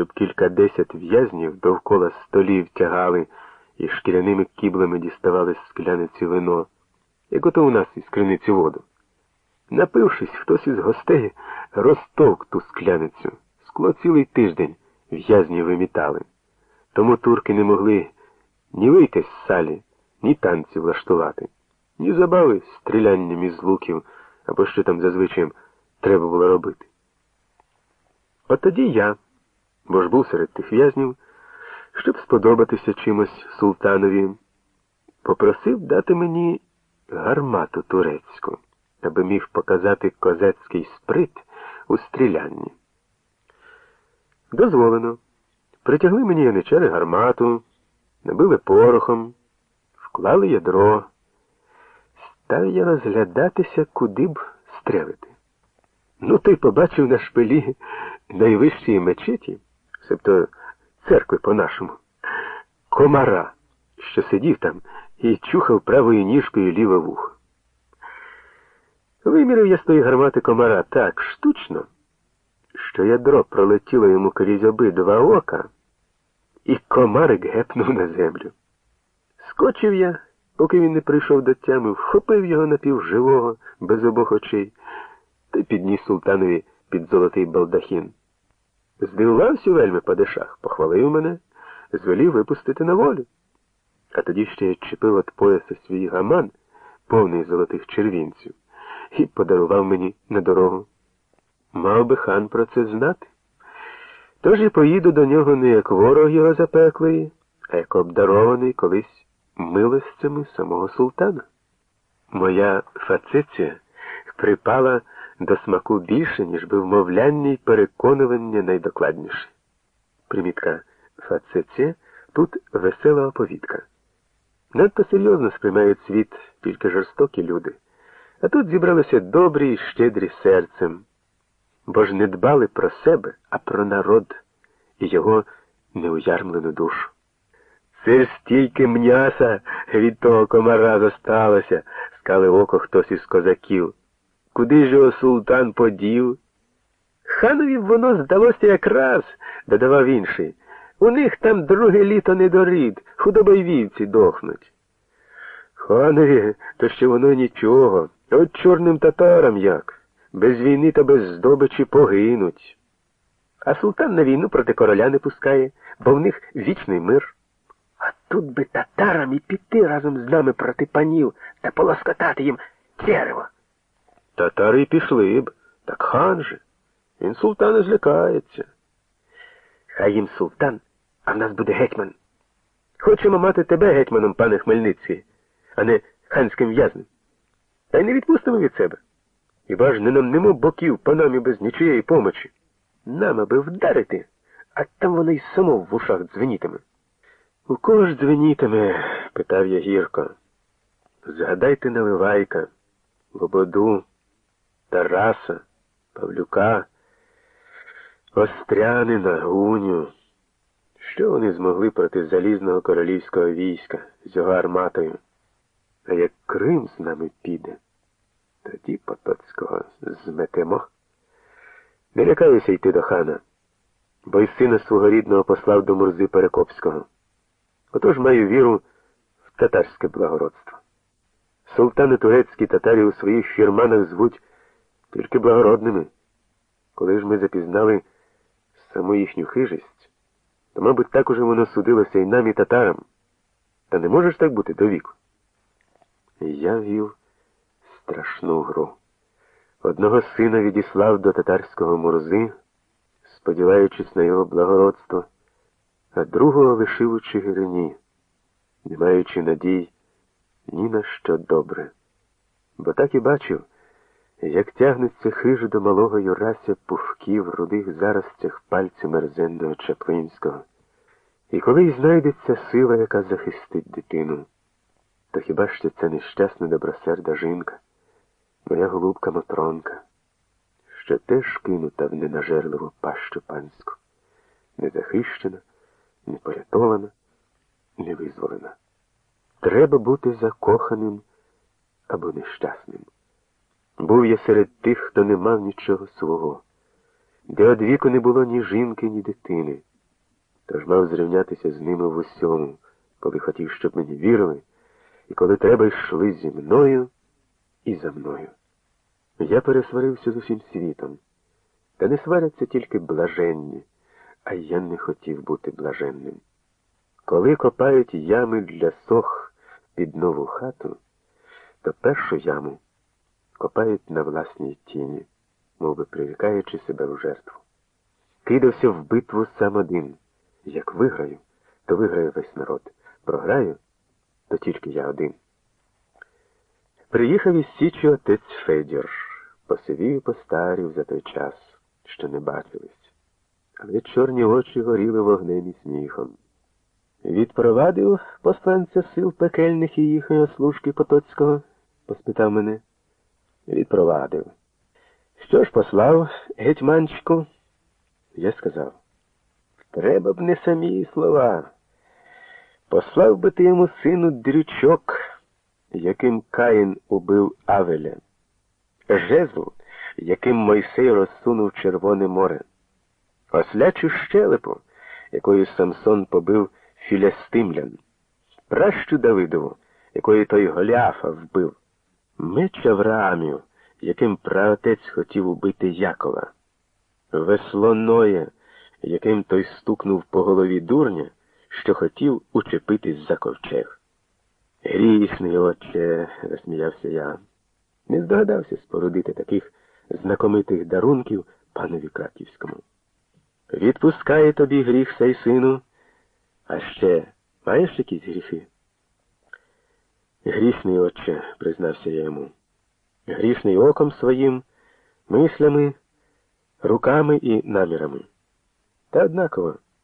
щоб кількадесят в'язнів довкола столів тягали і шкіряними кіблами діставали з скляниці вино, як ото у нас із криниці воду. Напившись, хтось із гостей розтовк ту скляницю. Скло цілий тиждень в'язні вимітали. Тому турки не могли ні вийти з салі, ні танці влаштувати, ні забави стрілянням із луків або що там зазвичай треба було робити. От тоді я, бо ж був серед тих в'язнів, щоб сподобатися чимось султанові, попросив дати мені гармату турецьку, аби міг показати козацький сприт у стрілянні. Дозволено. Притягли мені яничари гармату, набили порохом, вклали ядро. Став я розглядатися, куди б стрелити. Ну, ти побачив на шпилі найвищій мечеті, себто церкви по-нашому, комара, що сидів там і чухав правою ніжкою ліве вухо. Вимірив я з тої гармати комара так штучно, що ядро пролетіло йому крізь обидва ока, і комарик гепнув на землю. Скочив я, поки він не прийшов до тями, вхопив його напівживого, без обох очей, та підніс султанові під золотий балдахін. Здивувався вельми падишах, похвалив мене, звелів випустити на волю. А тоді ще я чепив від пояса свій гаман, повний золотих червінців, і подарував мені на дорогу. Мав би хан про це знати. Тож я поїду до нього не як ворог його запеклий, а як обдарований колись милостями самого султана. Моя фациція припала до смаку більше, ніж би вмовляння й переконування найдокладніше. Примітка фациція тут весела оповідка. Надто серйозно сприймають світ тільки жорстокі люди, а тут зібралися добрі й щедрі серцем бо ж не дбали про себе, а про народ і його неуярмлену душу. Це ж стільки м'яса від того комара зосталося, скалив око хтось із козаків. Куди ж його султан подів? Ханові воно здалося якраз, додавав інший. У них там друге літо не дорід, худоба й вівці дохнуть. Ханові, то ще воно нічого. От чорним татарам як без війни та без здобичі погинуть. А султан на війну проти короля не пускає, бо в них вічний мир. А тут би татарам і піти разом з нами проти панів та полоскотати їм дерево. Татари пішли б, так хан же. Він султана злякається. Хай їм султан, а в нас буде гетьман. Хочемо мати тебе гетьманом, пане Хмельницький, а не ханським в'язнем. Та й не відпустимо від себе. Хіба ж не намнемо боків панамі без нічиєї помочі? Нам аби вдарити, а там воно й само в ушах дзвенітиме. У кого ж дзвенітиме? питав я гірко. Згадайте Наливайка, Лободу, Тараса, Павлюка, Острянина, Гуню. Що вони змогли проти залізного королівського війська з його арматою? А як Крим з нами піде? Тоді Потоцького зметемо. Не лякаюся йти до хана, бо й сина свого рідного послав до Мурзи Перекопського. Отож маю віру в татарське благородство. Султани турецькі татарі у своїх фірманах звуть тільки благородними. Коли ж ми запізнали саму їхню хижість, то, мабуть, так уже воно судилося і нам, і татарам. Та не можеш так бути до віку. Я вів страшну гру. Одного сина відіслав до татарського мурзи, сподіваючись на його благородство, а другого лишив у Чигирині, не маючи надій ні на що добре. Бо так і бачив, як тягнеться хижу до малого Юрася пухків рудих заростях пальцю мерзенного Чаплинського. І коли й знайдеться сила, яка захистить дитину, то хіба що це нещасна добросерда жінка? моя голубка Матронка, що теж кинута в ненажерливу пащу панську, незахищена, не порятована, не визволена. Треба бути закоханим або нещасним. Був я серед тих, хто не мав нічого свого, де одвіку не було ні жінки, ні дитини. Тож мав зрівнятися з ними в усьому, коли хотів, щоб мені вірили, і коли треба йшли зі мною і за мною. Я пересварився з усім світом, та не сваряться тільки блаженні, а я не хотів бути блаженним. Коли копають ями для сох під нову хату, то першу яму копають на власній тіні, мов би прирікаючи себе в жертву. Кидався в битву сам один. Як виграю, то виграє весь народ. Програю, то тільки я один. Приїхав із Січі отець Федір, посивів постарів за той час, що не бачились, але чорні очі горіли вогнем і сміхом. Відпровадив посланця сил пекельних і їхньої служки Потоцького? поспитав мене. Відпровадив. Що ж послав, гетьманчику? Я сказав. Треба б не самі слова. Послав би ти йому сину дрючок, яким Каїн убив Авеля, жезл, яким Мойсей розсунув Червоне море, ослячу щелепу, якою Самсон побив філястимлян, пращу Давидову, якої той Голіафа вбив, меч Авраамів, яким праотець хотів убити Якова, весло Ноя, яким той стукнув по голові дурня, що хотів учепитись за ковчег. Грішний, отче, засміявся я. Не здогадався спорудити таких знакомитих дарунків панові Краківському. Відпускає тобі гріх сей сину, а ще маєш якісь гріхи? Грішний, отче, признався я йому. Грішний оком своїм, мислями, руками і намірами. Та однаково.